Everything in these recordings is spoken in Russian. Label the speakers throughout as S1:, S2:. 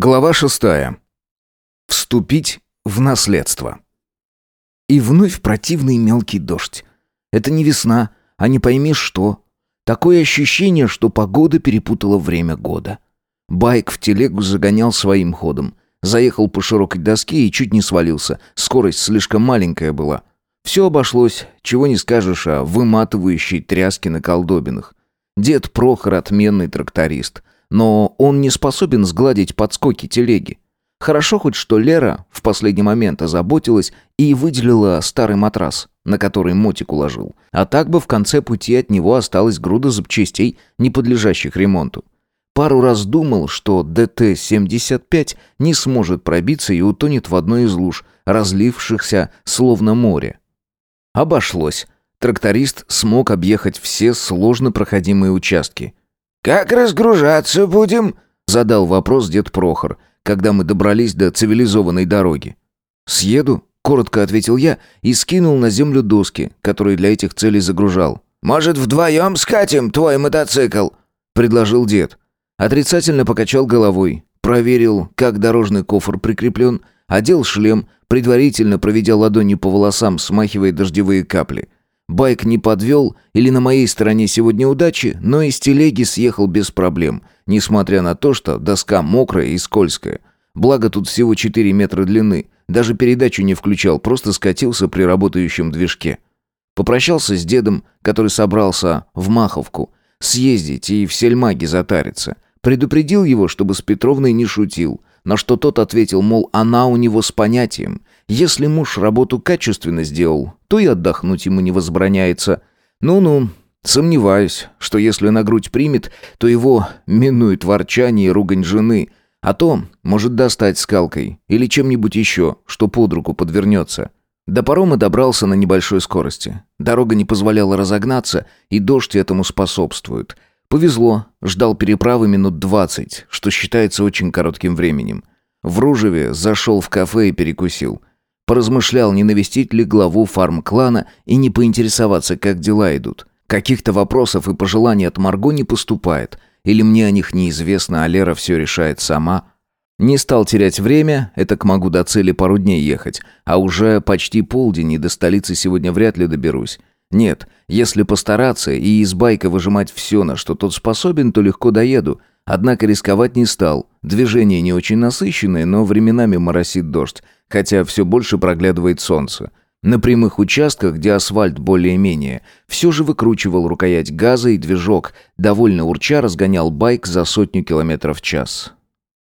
S1: Глава шестая. Вступить в наследство. И вновь противный мелкий дождь. Это не весна, а не пойми что. Такое ощущение, что погода перепутала время года. Байк в телегу загонял своим ходом. Заехал по широкой доске и чуть не свалился. Скорость слишком маленькая была. Все обошлось, чего не скажешь о выматывающей тряске на колдобинах. Дед Прохор отменный тракторист — но он не способен сгладить подскоки телеги. Хорошо хоть, что Лера в последний момент озаботилась и выделила старый матрас, на который мотик уложил. А так бы в конце пути от него осталась груда запчастей, не подлежащих ремонту. Пару раз думал, что ДТ-75 не сможет пробиться и утонет в одной из луж, разлившихся словно море. Обошлось. Тракторист смог объехать все сложно проходимые участки.
S2: «Как разгружаться будем?» — задал вопрос дед Прохор, когда мы добрались до цивилизованной дороги.
S1: «Съеду», — коротко ответил я и скинул на землю доски, которые для этих целей загружал.
S2: «Может, вдвоем скатим твой мотоцикл?»
S1: — предложил дед. Отрицательно покачал головой, проверил, как дорожный кофр прикреплен, одел шлем, предварительно проведя ладонью по волосам, смахивая дождевые капли — Байк не подвел, или на моей стороне сегодня удачи, но из телеги съехал без проблем, несмотря на то, что доска мокрая и скользкая. Благо тут всего 4 метра длины, даже передачу не включал, просто скатился при работающем движке. Попрощался с дедом, который собрался в Маховку, съездить и в сельмаге затариться. Предупредил его, чтобы с Петровной не шутил, на что тот ответил, мол, она у него с понятием. Если муж работу качественно сделал, то и отдохнуть ему не возбраняется. Ну-ну, сомневаюсь, что если на грудь примет, то его минует ворчание и ругань жены, а то может достать скалкой или чем-нибудь еще, что под руку подвернется. До парома добрался на небольшой скорости. Дорога не позволяла разогнаться, и дождь этому способствует – Повезло, ждал переправы минут двадцать, что считается очень коротким временем. В Ружеве зашел в кафе и перекусил. Поразмышлял, не навестить ли главу фарм-клана и не поинтересоваться, как дела идут. Каких-то вопросов и пожеланий от Марго не поступает. Или мне о них неизвестно, а Лера все решает сама. Не стал терять время, это к могу до цели пару дней ехать. А уже почти полдень, и до столицы сегодня вряд ли доберусь. Нет, если постараться и из байка выжимать все, на что тот способен, то легко доеду. Однако рисковать не стал. Движение не очень насыщенное, но временами моросит дождь, хотя все больше проглядывает солнце. На прямых участках, где асфальт более-менее, все же выкручивал рукоять газа и движок, довольно урча разгонял байк за сотню километров в час.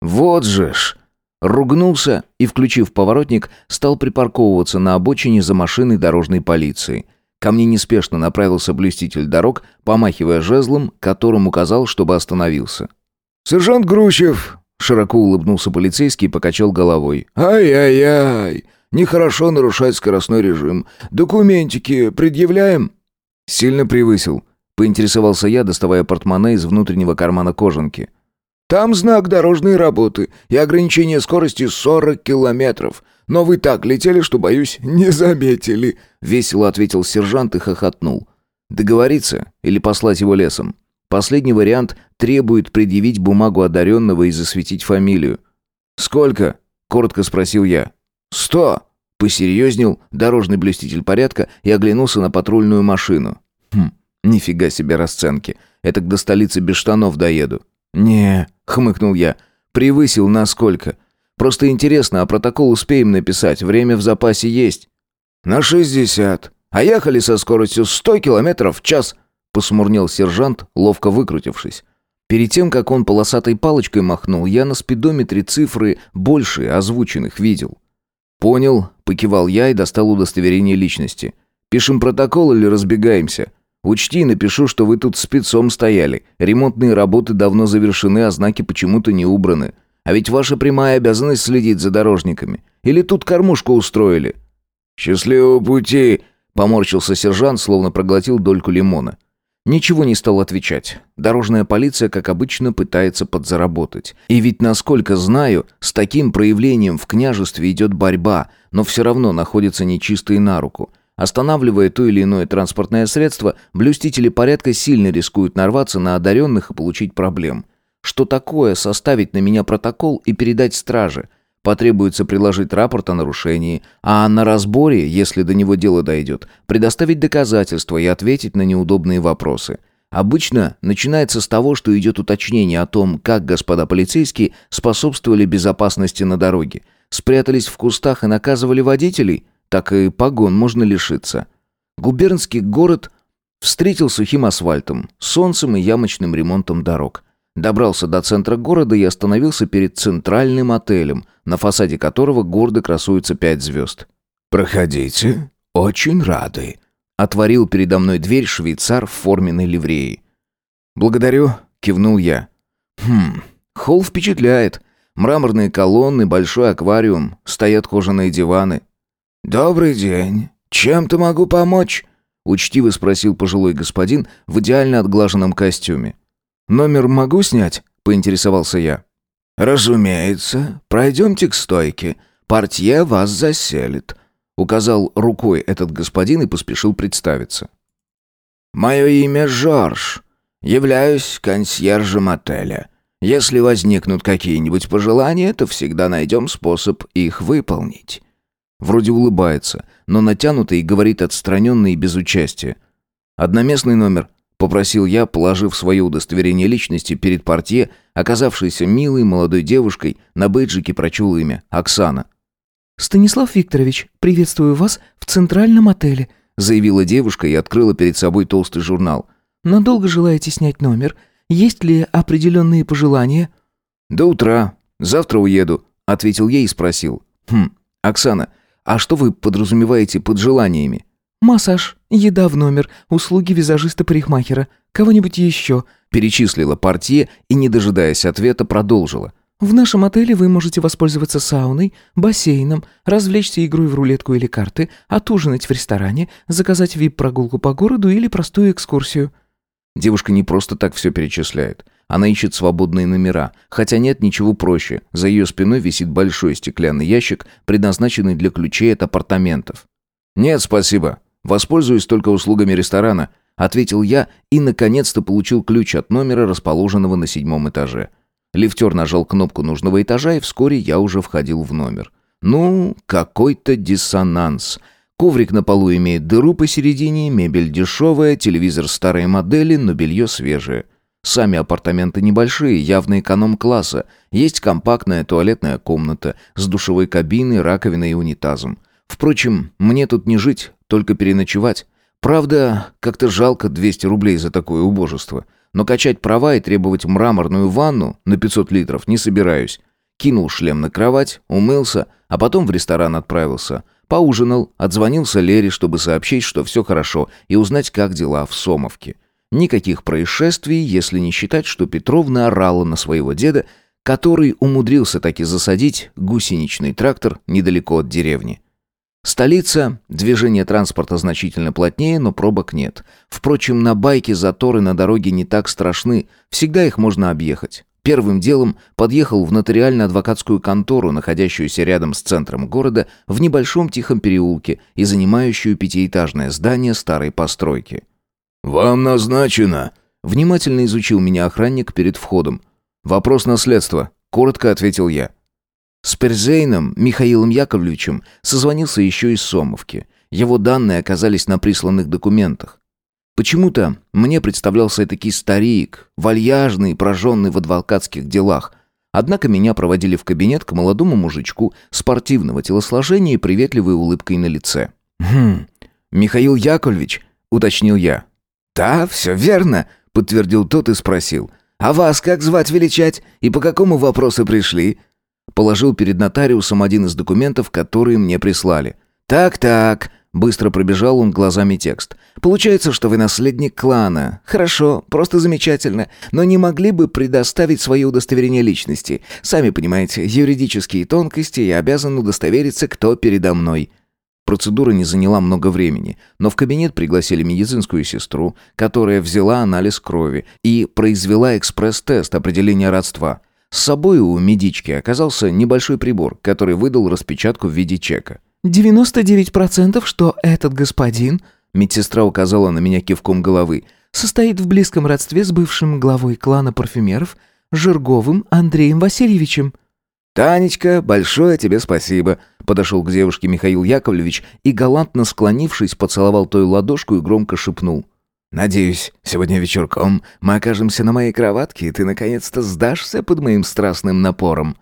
S1: «Вот же ж!» Ругнулся и, включив поворотник, стал припарковываться на обочине за машиной дорожной полиции. Ко мне неспешно направился блюститель дорог, помахивая жезлом, которым указал, чтобы остановился.
S3: «Сержант Грущев!» — широко улыбнулся полицейский и покачал головой. «Ай-яй-яй! Нехорошо нарушать скоростной режим. Документики предъявляем?»
S1: «Сильно превысил», — поинтересовался я, доставая портмоне из внутреннего кармана кожанки.
S3: «Там знак дорожной работы и ограничение скорости 40 километров. Но вы так летели, что, боюсь, не заметили», —
S1: весело ответил сержант и хохотнул. «Договориться или послать его лесом? Последний вариант требует предъявить бумагу одаренного и засветить фамилию». «Сколько?» — коротко спросил я.
S3: «Сто!» — посерьезнел дорожный блюститель порядка и оглянулся на патрульную машину.
S1: «Хм, нифига себе расценки. Это до столицы без штанов доеду».
S3: «Не», — хмыкнул я, — «превысил на сколько? Просто интересно, а протокол успеем написать, время в запасе есть». «На шестьдесят. А ехали со скоростью сто километров в час», — посмурнел сержант, ловко выкрутившись.
S1: Перед тем, как он полосатой палочкой махнул, я на спидометре цифры больше озвученных видел. «Понял», — покивал я и достал удостоверение личности. «Пишем протокол или разбегаемся? Учти, напишу, что вы тут спецом стояли. Ремонтные работы давно завершены, а знаки почему-то не убраны. А ведь ваша прямая обязанность следить за дорожниками. Или тут кормушку устроили?»
S3: «Счастливого пути!»
S1: — поморщился сержант, словно проглотил дольку лимона. Ничего не стал отвечать. Дорожная полиция, как обычно, пытается подзаработать. И ведь, насколько знаю, с таким проявлением в княжестве идет борьба, но все равно находятся нечистые на руку. Останавливая то или иное транспортное средство, блюстители порядка сильно рискуют нарваться на одаренных и получить проблем. Что такое составить на меня протокол и передать страже. Потребуется приложить рапорт о нарушении, а на разборе, если до него дело дойдет, предоставить доказательства и ответить на неудобные вопросы. Обычно начинается с того, что идет уточнение о том, как господа полицейские способствовали безопасности на дороге. Спрятались в кустах и наказывали водителей, так и погон можно лишиться. Губернский город встретил сухим асфальтом, солнцем и ямочным ремонтом дорог. Добрался до центра города и остановился перед центральным отелем, на фасаде которого гордо красуются пять звезд.
S3: «Проходите, очень рады», —
S1: отворил передо мной дверь швейцар в форменной ливреи. «Благодарю», — кивнул я. «Хм, холл впечатляет. Мраморные колонны, большой аквариум, стоят кожаные диваны».
S3: «Добрый день. Чем-то могу помочь?»
S1: — учтиво спросил пожилой господин в идеально отглаженном костюме. «Номер могу снять?» — поинтересовался я.
S3: «Разумеется. Пройдемте к стойке. Портье вас заселит», — указал рукой этот господин и поспешил представиться. «Мое имя Жорж. Являюсь консьержем отеля. Если возникнут какие-нибудь пожелания, то всегда найдем способ их выполнить».
S1: Вроде улыбается, но натянутый и говорит отстраненно и без участия. «Одноместный номер», Попросил я, положив свое удостоверение личности перед портье, оказавшейся милой молодой девушкой, на бейджике прочел имя Оксана.
S4: «Станислав Викторович, приветствую вас в центральном отеле»,
S1: заявила девушка и открыла перед собой толстый журнал.
S4: «Надолго желаете снять номер? Есть ли определенные пожелания?»
S1: «До утра. Завтра уеду», — ответил ей и спросил. «Хм, Оксана, а что вы подразумеваете под желаниями?»
S4: «Массаж, еда в номер, услуги визажиста-парикмахера, кого-нибудь еще»,
S1: перечислила портье и, не дожидаясь ответа, продолжила.
S4: «В нашем отеле вы можете воспользоваться сауной, бассейном, развлечься игрой в рулетку или карты, отужинать в ресторане, заказать вип-прогулку по городу или простую экскурсию».
S1: Девушка не просто так все перечисляет. Она ищет свободные номера, хотя нет ничего проще. За ее спиной висит большой стеклянный ящик, предназначенный для ключей от апартаментов. «Нет, спасибо. Воспользуюсь только услугами ресторана», ответил я и наконец-то получил ключ от номера, расположенного на седьмом этаже. Лифтер нажал кнопку нужного этажа, и вскоре я уже входил в номер. Ну, какой-то диссонанс. Коврик на полу имеет дыру посередине, мебель дешевая, телевизор старой модели, но белье свежее. Сами апартаменты небольшие, явно эконом-класса. Есть компактная туалетная комната с душевой кабиной, раковиной и унитазом. Впрочем, мне тут не жить, только переночевать. Правда, как-то жалко 200 рублей за такое убожество. Но качать права и требовать мраморную ванну на 500 литров не собираюсь. Кинул шлем на кровать, умылся, а потом в ресторан отправился. Поужинал, отзвонился Лере, чтобы сообщить, что все хорошо, и узнать, как дела в Сомовке. Никаких происшествий, если не считать, что Петровна орала на своего деда, который умудрился таки засадить гусеничный трактор недалеко от деревни. Столица, движение транспорта значительно плотнее, но пробок нет. Впрочем, на байке заторы на дороге не так страшны, всегда их можно объехать. Первым делом подъехал в нотариально-адвокатскую контору, находящуюся рядом с центром города, в небольшом тихом переулке и занимающую пятиэтажное здание старой постройки.
S3: «Вам назначено», —
S1: внимательно изучил меня охранник перед входом. «Вопрос наследства», — коротко ответил я. С Перзейном Михаилом Яковлевичем созвонился еще из Сомовки. Его данные оказались на присланных документах. Почему-то мне представлялся этакий старик, вальяжный, прожженный в адвокатских делах. Однако меня проводили в кабинет к молодому мужичку спортивного телосложения и приветливой улыбкой на лице. «Хм, Михаил Яковлевич», — уточнил я.
S2: «Да, все верно», — подтвердил тот и спросил. «А вас как звать величать? И по какому вопросу пришли?»
S1: Положил перед нотариусом один из документов, которые мне прислали.
S2: «Так-так», — быстро пробежал он глазами текст. «Получается, что вы наследник клана. Хорошо, просто замечательно. Но не могли бы предоставить свое удостоверение личности? Сами понимаете, юридические тонкости, я обязан удостовериться, кто передо мной».
S1: Процедура не заняла много времени, но в кабинет пригласили медицинскую сестру, которая взяла анализ крови и произвела экспресс-тест определения родства — с собой у медички оказался небольшой прибор, который выдал распечатку в виде чека.
S4: «99%, что этот господин...» Медсестра указала на меня кивком головы. «Состоит в близком родстве с бывшим главой клана парфюмеров Жирговым Андреем Васильевичем».
S2: «Танечка, большое тебе спасибо», — подошел к девушке Михаил Яковлевич и, галантно склонившись, поцеловал той ладошку и громко шепнул. «Надеюсь, сегодня вечерком мы окажемся на моей кроватке, и ты наконец-то сдашься под моим страстным напором».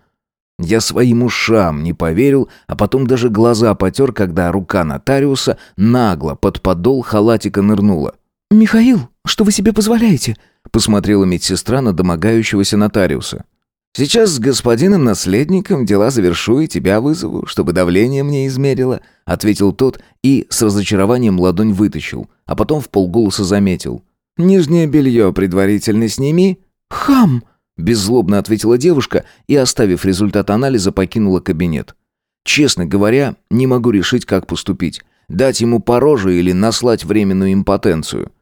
S2: Я своим ушам не поверил, а потом даже глаза потер, когда рука нотариуса нагло под подол халатика нырнула.
S4: «Михаил, что вы себе позволяете?»
S2: — посмотрела медсестра на домогающегося нотариуса. Сейчас с господином наследником дела завершу и тебя вызову, чтобы давление мне измерило», — ответил тот и с разочарованием ладонь вытащил, а потом в полголоса заметил. «Нижнее белье предварительно сними».
S4: «Хам!»
S2: — беззлобно ответила девушка и, оставив результат анализа, покинула кабинет. «Честно говоря, не могу решить, как поступить. Дать ему по роже или наслать временную импотенцию».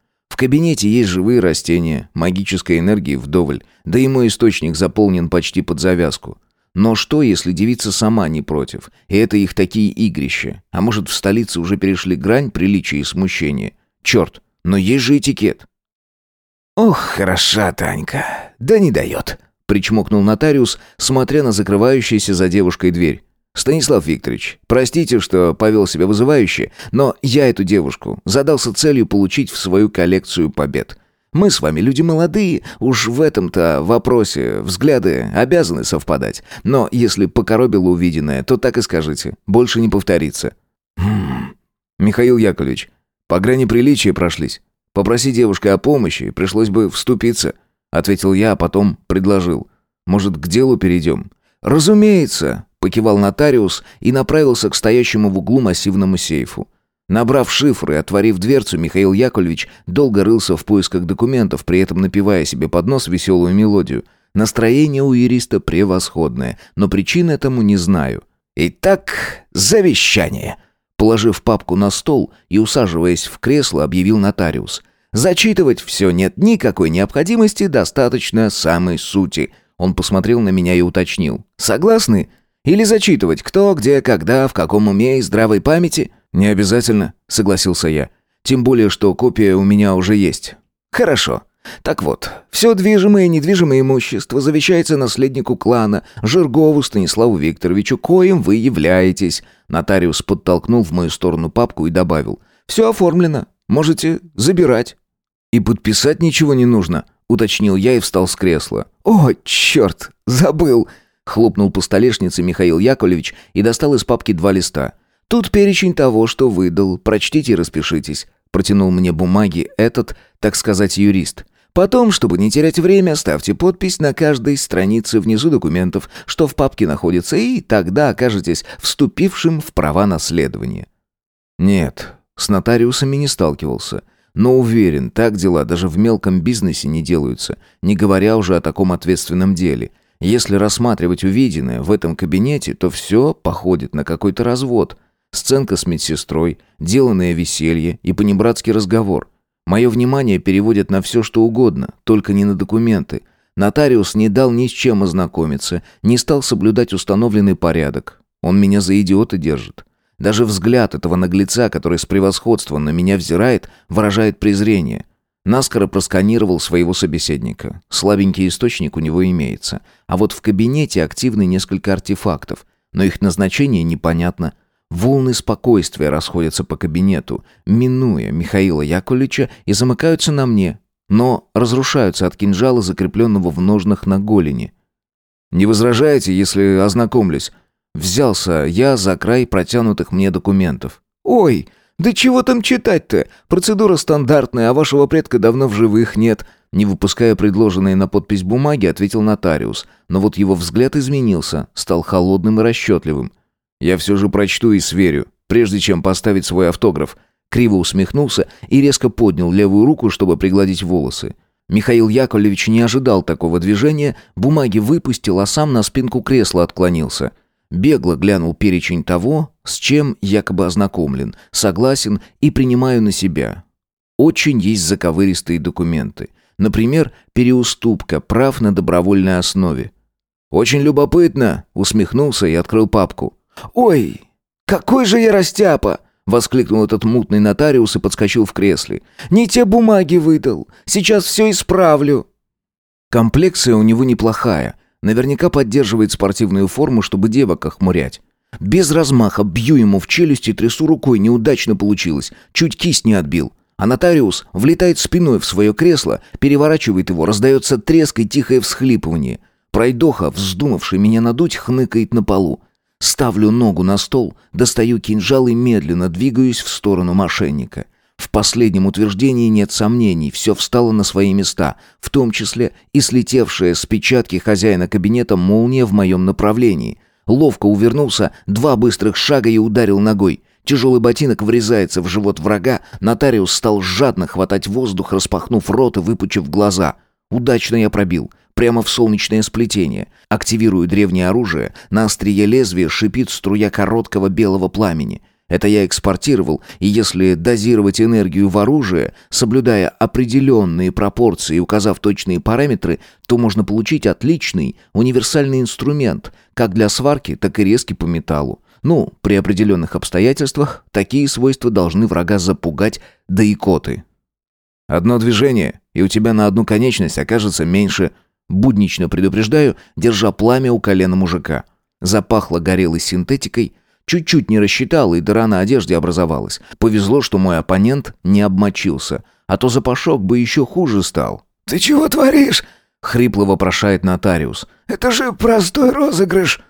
S2: Кабинете есть живые растения, магической энергии вдоволь, да и мой источник заполнен почти под завязку. Но что, если девица сама не против, и это их такие игрища? А может, в столице уже перешли грань приличия и смущения? Черт, но есть же этикет. «Ох, хороша Танька, да не дает», — причмокнул нотариус, смотря на закрывающуюся за девушкой дверь. «Станислав Викторович, простите, что повел себя вызывающе, но я эту девушку задался целью получить в свою коллекцию побед. Мы с вами люди молодые, уж в этом-то вопросе взгляды обязаны совпадать. Но если покоробило увиденное, то так и скажите, больше не повторится». «Хм... Михаил Яковлевич, по грани приличия прошлись. Попроси девушка о помощи, пришлось бы вступиться», — ответил я, а потом предложил. «Может, к делу перейдем?» «Разумеется», Покивал нотариус и направился к стоящему в углу массивному сейфу. Набрав шифр и отворив дверцу, Михаил Яковлевич долго рылся в поисках документов, при этом напевая себе под нос веселую мелодию. Настроение у юриста превосходное, но причин этому не знаю. «Итак, завещание!» Положив папку на стол и усаживаясь в кресло, объявил нотариус. «Зачитывать все нет никакой необходимости, достаточно самой сути». Он посмотрел на меня и уточнил. «Согласны?» Или зачитывать, кто, где, когда, в каком уме и здравой памяти? Не обязательно, согласился я. Тем более, что копия у меня уже есть. Хорошо. Так вот, все движимое и недвижимое имущество завещается наследнику клана, Жиргову Станиславу Викторовичу, коим вы являетесь. Нотариус подтолкнул в мою сторону папку и добавил. Все оформлено, можете забирать. И подписать ничего не нужно, уточнил я и встал с кресла. О, черт, забыл. Хлопнул по столешнице Михаил Яковлевич и достал из папки два листа. «Тут перечень того, что выдал. Прочтите и распишитесь». Протянул мне бумаги этот, так сказать, юрист. Потом, чтобы не терять время, ставьте подпись на каждой странице внизу документов, что в папке находится, и тогда окажетесь вступившим в права наследования. Нет, с нотариусами не сталкивался. Но уверен, так дела даже в мелком бизнесе не делаются, не говоря уже о таком ответственном деле. Если рассматривать увиденное в этом кабинете, то все походит на какой-то развод. Сценка с медсестрой, деланное веселье и понебратский разговор. Мое внимание переводят на все, что угодно, только не на документы. Нотариус не дал ни с чем ознакомиться, не стал соблюдать установленный порядок. Он меня за идиота держит. Даже взгляд этого наглеца, который с превосходством на меня взирает, выражает презрение. Наскоро просканировал своего собеседника. Слабенький источник у него имеется. А вот в кабинете активны несколько артефактов, но их назначение непонятно. Волны спокойствия расходятся по кабинету, минуя Михаила Яковлевича и замыкаются на мне, но разрушаются от кинжала, закрепленного в ножнах на голени. «Не возражаете, если ознакомлюсь?» Взялся я за край протянутых мне документов. «Ой!» «Да чего там читать-то? Процедура стандартная, а вашего предка давно в живых нет». Не выпуская предложенные на подпись бумаги, ответил нотариус. Но вот его взгляд изменился, стал холодным и расчетливым. «Я все же прочту и сверю, прежде чем поставить свой автограф». Криво усмехнулся и резко поднял левую руку, чтобы пригладить волосы. Михаил Яковлевич не ожидал такого движения, бумаги выпустил, а сам на спинку кресла отклонился. Бегло глянул перечень того, с чем якобы ознакомлен, согласен и принимаю на себя. Очень есть заковыристые документы. Например, переуступка прав на добровольной основе. «Очень любопытно», — усмехнулся и открыл папку. «Ой, какой же я растяпа!» — воскликнул этот мутный нотариус и подскочил в кресле. «Не те бумаги выдал. Сейчас все исправлю».
S1: Комплекция у него неплохая. Наверняка поддерживает спортивную форму, чтобы девок охмурять. Без размаха бью ему в челюсть и трясу рукой, неудачно получилось. Чуть кисть не отбил. А нотариус влетает спиной в свое кресло, переворачивает его, раздается треск и тихое всхлипывание. Пройдоха, вздумавший меня надуть, хныкает на полу. Ставлю ногу на стол, достаю кинжал и медленно двигаюсь в сторону мошенника. В последнем утверждении нет сомнений, все встало на свои места, в том числе и слетевшая с печатки хозяина кабинета молния в моем направлении. Ловко увернулся, два быстрых шага и ударил ногой. Тяжелый ботинок врезается в живот врага, нотариус стал жадно хватать воздух, распахнув рот и выпучив глаза. Удачно я пробил, прямо в солнечное сплетение. Активирую древнее оружие, на острие лезвия шипит струя короткого белого пламени. Это я экспортировал, и если дозировать энергию в оружие, соблюдая определенные пропорции и указав точные параметры, то можно получить отличный универсальный инструмент, как для сварки, так и резки по металлу. Ну, при определенных обстоятельствах такие свойства должны врага запугать да икоты. Одно движение, и у тебя на одну конечность окажется меньше. Буднично предупреждаю, держа пламя у колена мужика. Запахло горелой синтетикой, чуть-чуть не рассчитал, и дыра на одежде образовалась. Повезло, что мой оппонент не обмочился, а то запашок бы еще хуже стал.
S2: «Ты чего творишь?»
S1: — хрипло вопрошает нотариус.
S2: «Это же простой розыгрыш!»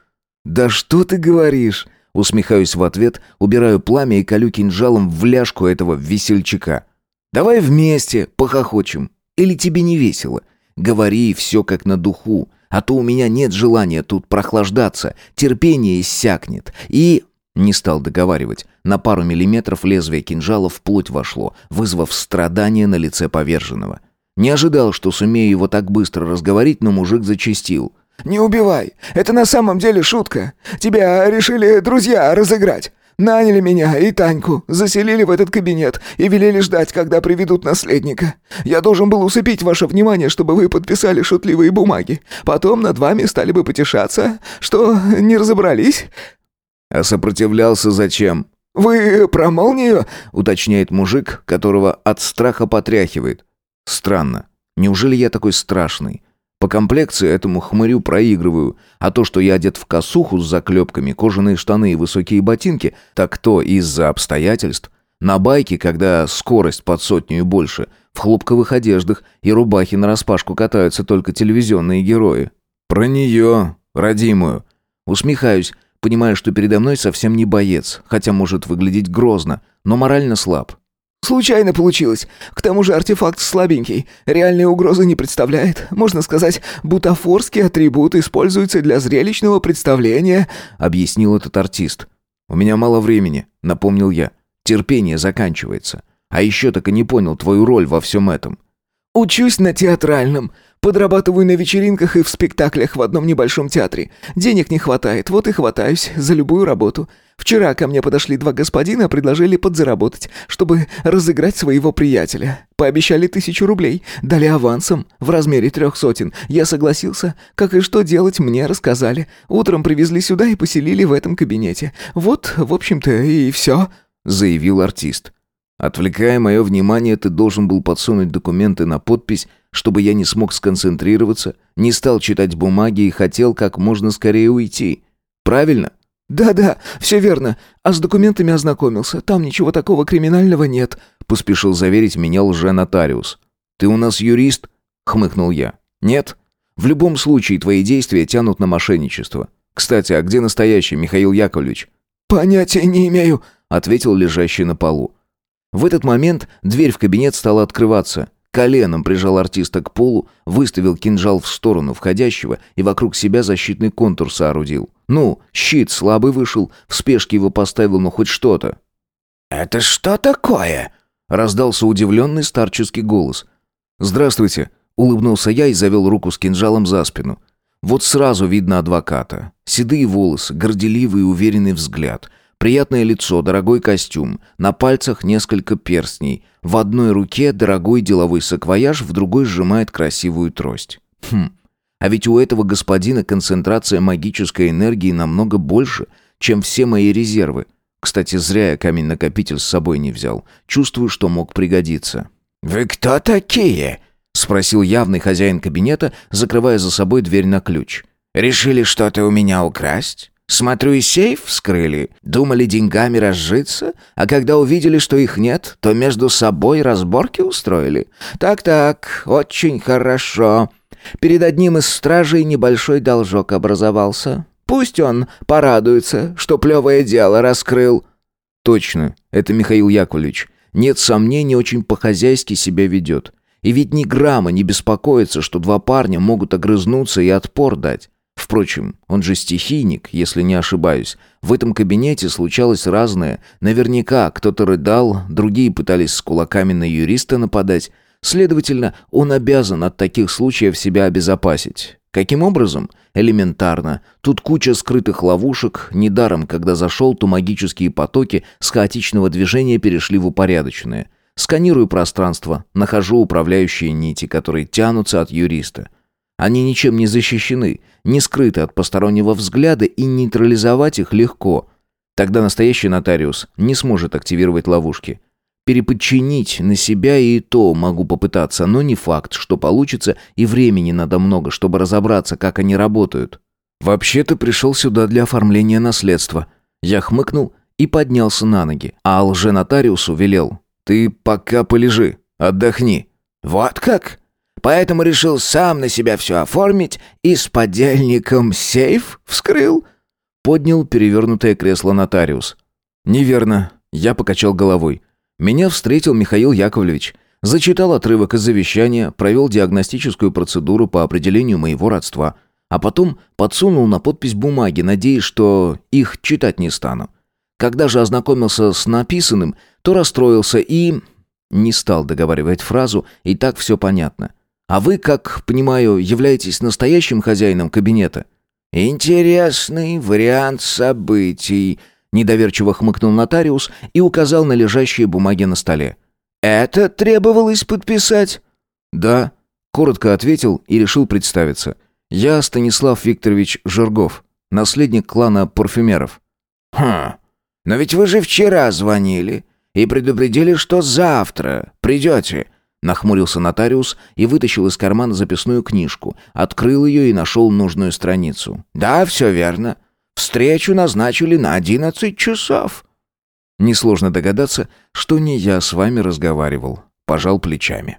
S1: «Да что ты говоришь?» Усмехаюсь в ответ, убираю пламя и колю кинжалом в ляжку этого весельчака. «Давай вместе похохочем. Или тебе не весело? Говори все как на духу, а то у меня нет желания тут прохлаждаться, терпение иссякнет. И...» Не стал договаривать. На пару миллиметров лезвие кинжала вплоть вошло, вызвав страдание на лице поверженного. Не ожидал, что сумею его так быстро разговорить, но мужик зачастил.
S2: «Не убивай! Это на самом деле шутка! Тебя решили друзья разыграть! Наняли меня и Таньку, заселили в этот кабинет и велели ждать, когда приведут наследника. Я должен был усыпить ваше внимание, чтобы вы подписали шутливые бумаги. Потом над вами стали бы потешаться, что не разобрались».
S1: «А сопротивлялся зачем?»
S2: «Вы про молнию?»
S1: — уточняет мужик, которого от страха потряхивает. «Странно. Неужели я такой страшный? По комплекции этому хмырю проигрываю, а то, что я одет в косуху с заклепками, кожаные штаны и высокие ботинки, так то из-за обстоятельств. На байке, когда скорость под сотню и больше, в хлопковых одеждах и рубахе нараспашку катаются только телевизионные герои. Про нее, родимую. Усмехаюсь, понимая, что передо мной совсем не боец, хотя может выглядеть грозно, но морально слаб.
S2: Случайно получилось. К тому же артефакт слабенький, реальной угрозы не представляет. Можно сказать, бутафорский атрибут используется для зрелищного представления», — объяснил этот артист.
S1: «У меня мало времени», — напомнил я. «Терпение заканчивается. А еще так и не понял твою роль во всем этом».
S2: «Учусь на театральном. Подрабатываю на вечеринках и в спектаклях в одном небольшом театре. Денег не хватает, вот и хватаюсь за любую работу. Вчера ко мне подошли два господина, предложили подзаработать, чтобы разыграть своего приятеля. Пообещали тысячу рублей, дали авансом в размере трех сотен. Я согласился. Как и что делать, мне рассказали. Утром привезли сюда и поселили в этом кабинете. Вот, в общем-то, и все», — заявил артист.
S1: Отвлекая мое внимание, ты должен был подсунуть документы на подпись, чтобы я не смог сконцентрироваться, не стал читать бумаги и хотел как можно скорее уйти. Правильно?
S2: «Да-да, все верно. А с документами ознакомился. Там ничего такого криминального нет», — поспешил заверить меня лже-нотариус.
S1: «Ты у нас юрист?» — хмыкнул я. «Нет. В любом случае твои действия тянут на мошенничество. Кстати, а где настоящий Михаил Яковлевич?»
S2: «Понятия не имею», —
S1: ответил лежащий на полу. В этот момент дверь в кабинет стала открываться. Коленом прижал артиста к полу, выставил кинжал в сторону входящего и вокруг себя защитный контур соорудил. Ну, щит слабый вышел, в спешке его поставил, ну хоть что-то.
S2: «Это что такое?» — раздался удивленный старческий голос.
S1: «Здравствуйте», — улыбнулся я и завел руку с кинжалом за спину. Вот сразу видно адвоката. Седые волосы, горделивый и уверенный взгляд — Приятное лицо, дорогой костюм, на пальцах несколько перстней. В одной руке дорогой деловой саквояж, в другой сжимает красивую трость. Хм, а ведь у этого господина концентрация магической энергии намного больше, чем все мои резервы. Кстати, зря я камень-накопитель с собой не взял. Чувствую, что мог пригодиться.
S2: «Вы кто такие?»
S1: — спросил явный хозяин кабинета, закрывая за собой дверь на ключ. «Решили что-то у меня украсть? Смотрю, и сейф вскрыли. Думали деньгами разжиться, а когда увидели, что их нет, то между собой разборки устроили. Так-так, очень хорошо. Перед одним из стражей небольшой должок образовался. Пусть он порадуется, что плевое дело раскрыл».
S3: «Точно, это Михаил Яковлевич. Нет сомнений, очень по-хозяйски себя ведет. И ведь ни грамма не беспокоится, что два парня могут огрызнуться и отпор дать. Впрочем, он же стихийник, если не ошибаюсь. В этом кабинете случалось разное. Наверняка кто-то рыдал, другие пытались с кулаками на юриста нападать. Следовательно, он обязан от таких случаев себя обезопасить. Каким образом? Элементарно. Тут куча скрытых ловушек. Недаром, когда зашел, то магические потоки с хаотичного движения перешли в упорядоченные. Сканирую пространство, нахожу управляющие нити, которые тянутся от юриста. Они ничем не защищены, не скрыты от постороннего взгляда, и нейтрализовать их легко. Тогда настоящий нотариус не сможет активировать ловушки. Переподчинить на себя и то могу попытаться, но не факт, что получится, и времени надо много, чтобы разобраться, как они работают. Вообще-то пришел сюда для оформления наследства. Я хмыкнул и поднялся на ноги, а лже-нотариусу велел. «Ты пока полежи, отдохни».
S1: «Вот как?» Поэтому решил сам на себя все оформить и с подельником сейф вскрыл?»
S3: Поднял перевернутое кресло нотариус. «Неверно». Я покачал головой. Меня встретил Михаил Яковлевич. Зачитал отрывок из завещания, провел диагностическую процедуру по определению моего родства, а потом подсунул на подпись бумаги, надеясь, что их читать не стану. Когда же ознакомился с написанным, то расстроился и... Не стал договаривать фразу, и так все понятно. А вы, как понимаю, являетесь настоящим хозяином кабинета?»
S1: «Интересный вариант событий», — недоверчиво хмыкнул нотариус и указал на лежащие бумаги на столе. «Это требовалось подписать?»
S3: «Да», — коротко ответил и решил представиться. «Я Станислав Викторович Жиргов, наследник клана парфюмеров».
S1: «Хм, но ведь вы же вчера звонили и предупредили, что завтра придете», Нахмурился нотариус и вытащил из кармана записную книжку, открыл ее и нашел нужную страницу. «Да, все верно. Встречу назначили на одиннадцать часов».
S3: Несложно догадаться, что не я с вами разговаривал. Пожал плечами.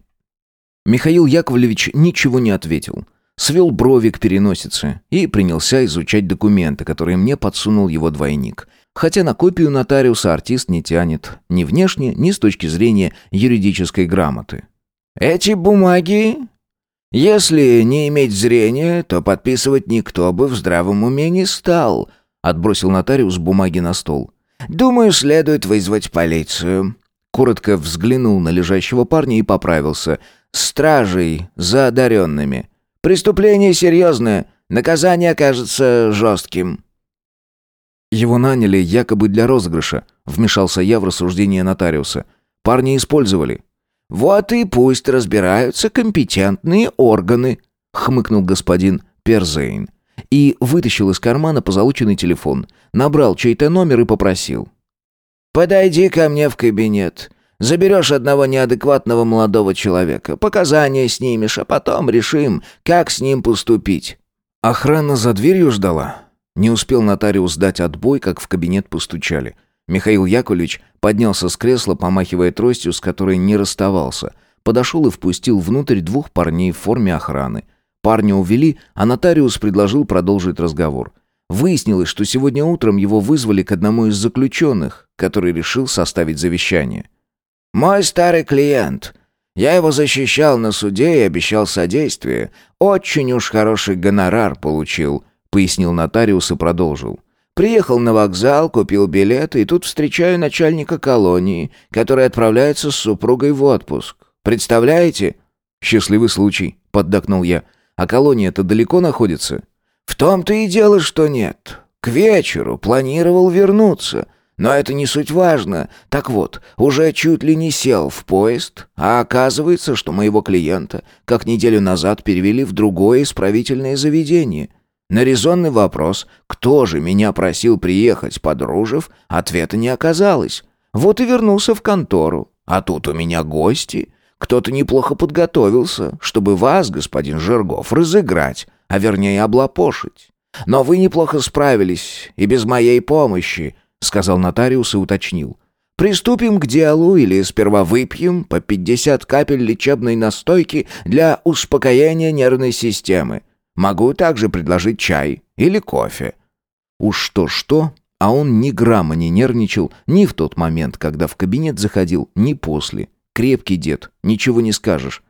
S3: Михаил Яковлевич ничего не ответил. Свел брови к переносице и принялся изучать документы, которые мне подсунул его двойник. Хотя на копию нотариуса артист не тянет ни внешне, ни с точки зрения юридической грамоты.
S1: Эти бумаги, если не иметь зрения, то подписывать никто бы в здравом уме не стал, отбросил нотариус бумаги на стол. Думаю, следует вызвать полицию. Коротко взглянул на лежащего парня и поправился. Стражей за одаренными. Преступление серьезное, наказание окажется жестким.
S3: Его наняли якобы для розыгрыша, вмешался я в рассуждение нотариуса. Парня использовали,
S1: «Вот и пусть разбираются компетентные органы», — хмыкнул господин Перзейн. И вытащил из кармана позолоченный телефон, набрал чей-то номер и попросил. «Подойди ко мне в кабинет. Заберешь одного неадекватного молодого человека, показания снимешь, а потом решим, как с ним поступить».
S3: Охрана за дверью ждала. Не успел нотариус дать отбой, как в кабинет постучали — Михаил Яковлевич поднялся с кресла, помахивая тростью, с которой не расставался. Подошел и впустил внутрь двух парней в форме охраны. Парня увели, а нотариус предложил продолжить разговор. Выяснилось, что сегодня утром его вызвали к одному из заключенных, который решил составить завещание.
S1: «Мой старый клиент. Я его защищал на суде и обещал содействие. Очень уж хороший гонорар получил», — пояснил нотариус и продолжил. Приехал на вокзал, купил билеты, и тут встречаю начальника колонии, который отправляется с супругой в отпуск. Представляете?
S3: Счастливый случай, поддакнул я. А колония-то далеко находится?
S1: В том-то и дело, что нет. К вечеру планировал вернуться. Но это не суть важно. Так вот, уже чуть ли не сел в поезд, а оказывается, что моего клиента как неделю назад перевели в другое исправительное заведение — на резонный вопрос, кто же меня просил приехать, подружив, ответа не оказалось. Вот и вернулся в контору. А тут у меня гости. Кто-то неплохо подготовился, чтобы вас, господин Жиргов, разыграть, а вернее облапошить. Но вы неплохо справились, и без моей помощи, сказал нотариус и уточнил. Приступим к делу или сперва выпьем по 50 капель лечебной настойки для успокоения нервной системы. Могу также предложить чай или кофе. Уж что-что, а он ни грамма не нервничал ни в тот момент, когда в кабинет заходил, ни после. Крепкий дед, ничего не скажешь.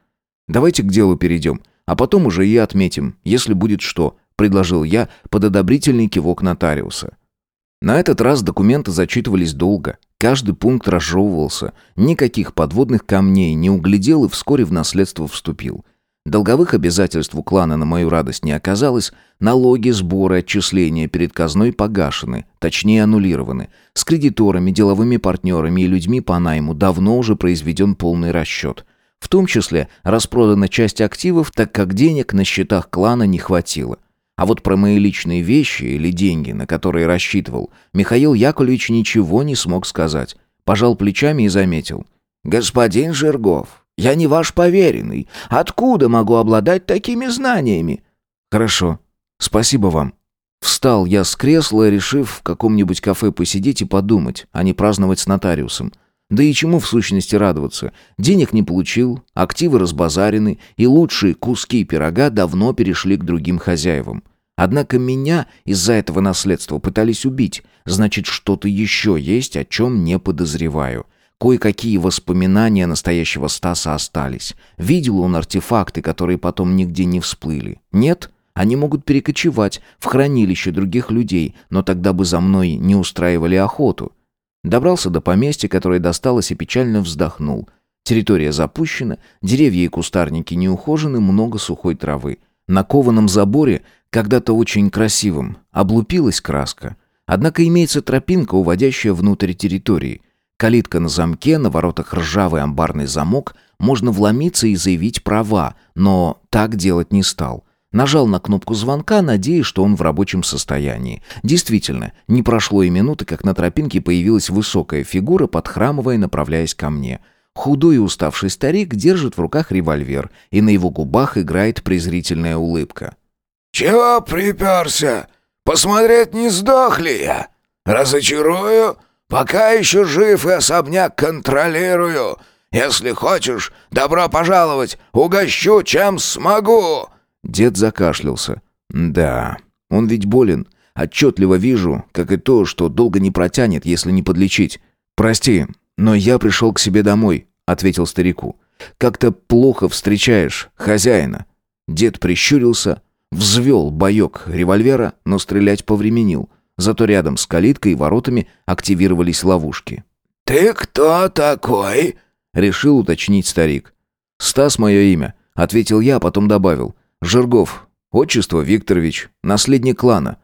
S1: Давайте к делу перейдем, а потом уже и отметим, если будет что, предложил я под одобрительный кивок нотариуса. На этот раз документы зачитывались долго. Каждый пункт разжевывался. Никаких подводных камней не углядел и вскоре в наследство вступил. Долговых обязательств у клана на мою радость не оказалось, налоги, сборы, отчисления перед казной погашены, точнее аннулированы. С кредиторами, деловыми партнерами и людьми по найму давно уже произведен полный расчет. В том числе распродана часть активов, так как денег на счетах клана не хватило. А вот про мои личные вещи или деньги, на которые рассчитывал, Михаил Яковлевич ничего не смог сказать. Пожал плечами и заметил. «Господин Жиргов, я не ваш поверенный. Откуда могу обладать такими знаниями?»
S3: «Хорошо. Спасибо вам». Встал я с кресла, решив в каком-нибудь кафе посидеть и подумать, а не праздновать с нотариусом. Да и чему в сущности радоваться? Денег не получил, активы разбазарены, и лучшие куски пирога давно перешли к другим хозяевам. Однако меня из-за этого наследства пытались убить. Значит, что-то еще есть, о чем не подозреваю. Кое-какие воспоминания настоящего Стаса остались. Видел он артефакты, которые потом нигде не всплыли. Нет? Они могут перекочевать в хранилище других людей, но тогда бы за мной не устраивали охоту. Добрался до поместья, которое досталось, и печально вздохнул. Территория запущена, деревья и кустарники не ухожены, много сухой травы. На кованом заборе, когда-то очень красивым, облупилась краска. Однако имеется тропинка, уводящая внутрь территории – Калитка на замке, на воротах ржавый амбарный замок. Можно вломиться и заявить права, но так делать не стал. Нажал на кнопку звонка, надеясь, что он в рабочем состоянии. Действительно, не прошло и минуты, как на тропинке появилась высокая фигура, подхрамывая, направляясь ко мне. Худой и уставший старик держит в руках револьвер, и на его губах играет презрительная улыбка.
S1: «Чего приперся? Посмотреть, не сдох ли я? Разочарую?» Пока еще жив и особняк контролирую. Если хочешь, добро пожаловать, угощу, чем смогу».
S3: Дед закашлялся. «Да, он ведь болен. Отчетливо вижу, как и то, что долго не протянет, если не подлечить. Прости, но я пришел к себе домой», — ответил старику. «Как-то плохо встречаешь хозяина». Дед прищурился, взвел боек револьвера, но стрелять повременил — Зато рядом с калиткой и воротами активировались ловушки.
S1: «Ты кто такой?» — решил уточнить старик.
S3: «Стас мое имя», — ответил я, а потом добавил. «Жиргов, отчество Викторович, наследник клана».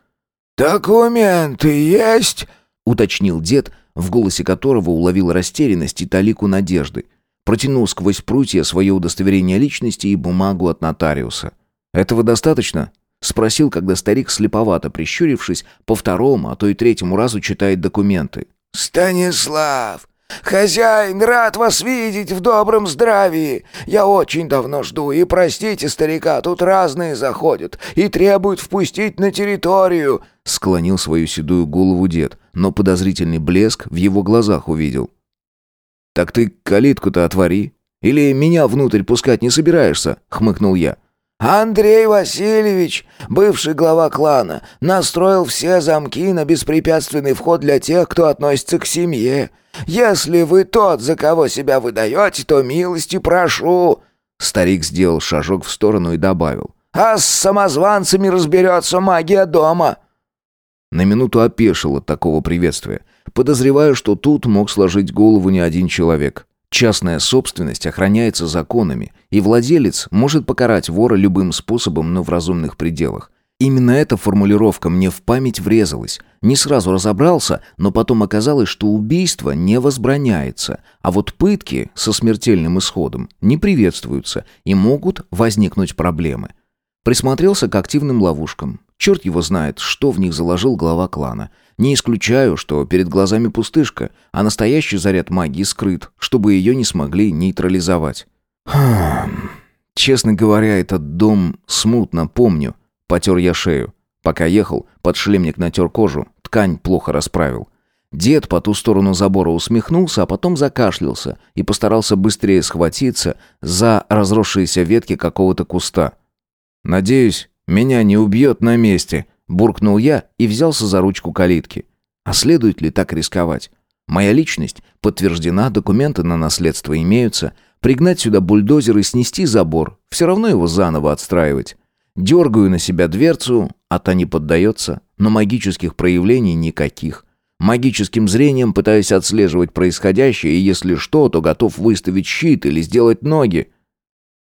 S1: «Документы есть?»
S3: — уточнил дед, в голосе которого уловил растерянность и талику надежды. Протянул сквозь прутья свое удостоверение личности и бумагу от нотариуса. «Этого достаточно?» Спросил, когда старик, слеповато прищурившись, по второму, а то и третьему разу читает документы.
S1: «Станислав, хозяин, рад вас видеть в добром здравии. Я очень давно жду, и простите старика, тут разные заходят и требуют впустить на территорию»,
S3: склонил свою седую голову дед, но подозрительный блеск в его глазах увидел. «Так ты калитку-то отвори. Или меня внутрь пускать не собираешься?» — хмыкнул я.
S1: Андрей Васильевич, бывший глава клана, настроил все замки на беспрепятственный вход для тех, кто относится к семье. Если вы тот, за кого себя выдаете, то милости прошу».
S3: Старик сделал шажок в сторону и добавил.
S1: «А с самозванцами разберется магия дома».
S3: На минуту опешил от такого приветствия. Подозреваю, что тут мог сложить голову не один человек. Частная собственность охраняется законами, и владелец может покарать вора любым способом, но в разумных пределах. Именно эта формулировка мне в память врезалась. Не сразу разобрался, но потом оказалось, что убийство не возбраняется, а вот пытки со смертельным исходом не приветствуются и могут возникнуть проблемы. Присмотрелся к активным ловушкам. Черт его знает, что в них заложил глава клана. Не исключаю, что перед глазами пустышка, а настоящий заряд магии скрыт, чтобы ее не смогли нейтрализовать.
S1: Хм. Честно говоря, этот дом смутно помню. Потер я шею. Пока ехал, подшлемник натер кожу, ткань плохо расправил. Дед по ту сторону забора усмехнулся, а потом закашлялся и постарался быстрее схватиться за разросшиеся ветки какого-то куста. «Надеюсь, меня не убьет на месте», — буркнул я и взялся за ручку калитки. «А следует ли так рисковать? Моя личность подтверждена, документы на наследство имеются. Пригнать сюда бульдозер и снести забор. Все равно его заново отстраивать. Дергаю на себя дверцу, а та не поддается, но магических проявлений никаких. Магическим зрением пытаюсь отслеживать происходящее, и если что, то готов выставить щит или сделать ноги.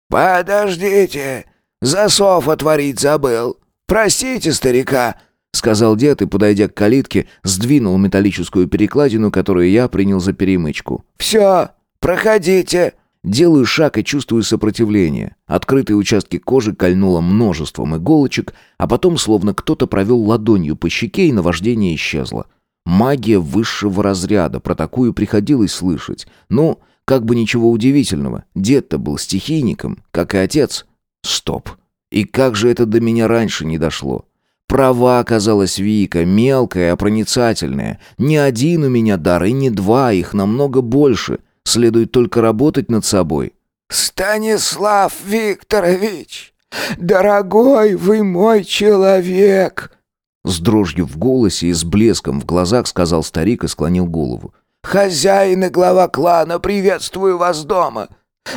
S2: «Подождите, засов отворить забыл. Простите старика», — сказал дед и, подойдя к калитке, сдвинул металлическую перекладину, которую я принял за перемычку. «Все, проходите».
S1: Делаю шаг и чувствую сопротивление. Открытые участки кожи кольнуло множеством иголочек, а потом словно кто-то провел ладонью по щеке, и наваждение исчезло. Магия высшего разряда, про такую приходилось слышать. Ну, как бы ничего удивительного, дед-то был стихийником, как и отец. Стоп. И как же это до меня раньше не дошло? Права оказалась Вика, мелкая, проницательная. Не один у меня дар, и не два, их намного больше. Следует только работать над собой.
S2: «Станислав Викторович, дорогой вы мой человек!»
S1: С дрожью в голосе и с блеском в глазах сказал старик и склонил голову.
S2: «Хозяин и глава клана, приветствую вас дома!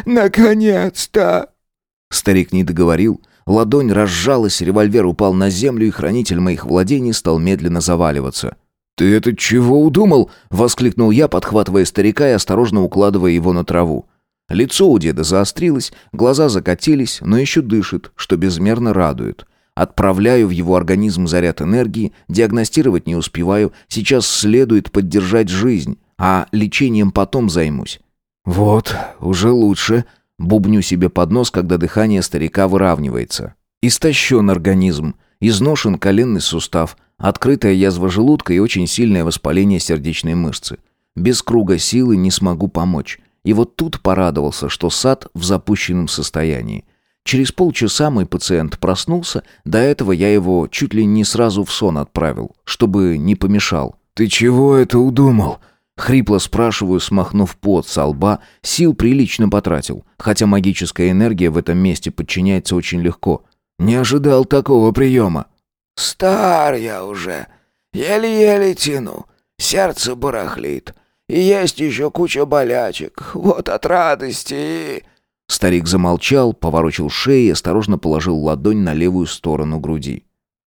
S2: Наконец-то!»
S1: Старик не договорил. Ладонь разжалась, револьвер упал на землю, и хранитель моих владений стал медленно заваливаться. «Ты это чего удумал?» — воскликнул я, подхватывая старика и осторожно укладывая его на траву. Лицо у деда заострилось, глаза закатились, но еще дышит, что безмерно радует. Отправляю в его организм заряд энергии, диагностировать не успеваю, сейчас следует поддержать жизнь, а лечением потом займусь. «Вот, уже лучше», — бубню себе под нос, когда дыхание старика выравнивается. Истощен организм, изношен коленный сустав — Открытая язва желудка и очень сильное воспаление сердечной мышцы. Без круга силы не смогу помочь. И вот тут порадовался, что сад в запущенном состоянии. Через полчаса мой пациент проснулся, до этого я его чуть ли не сразу в сон отправил, чтобы не помешал. «Ты чего это удумал?» Хрипло спрашиваю, смахнув пот со лба, сил прилично потратил, хотя магическая энергия в этом месте подчиняется очень легко. Не ожидал такого приема.
S2: Стар я уже, еле-еле тяну, сердце барахлит, и есть еще куча болячек, вот от радости
S1: Старик замолчал, поворочил шею и осторожно положил ладонь на левую сторону груди.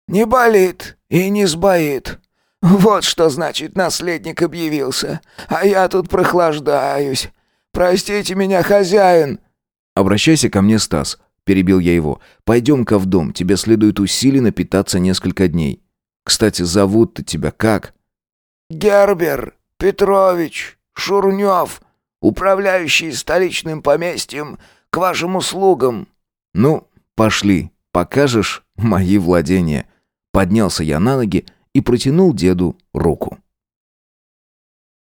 S2: «Не болит и не сбоит. Вот что значит наследник объявился, а я тут прохлаждаюсь. Простите меня, хозяин!»
S1: «Обращайся ко мне, Стас», Перебил я его. «Пойдем-ка в дом, тебе следует усиленно питаться несколько дней. Кстати, зовут-то тебя как?»
S2: «Гербер Петрович Шурнев, управляющий столичным поместьем, к вашим услугам».
S1: «Ну, пошли, покажешь мои владения». Поднялся я на ноги и протянул деду руку.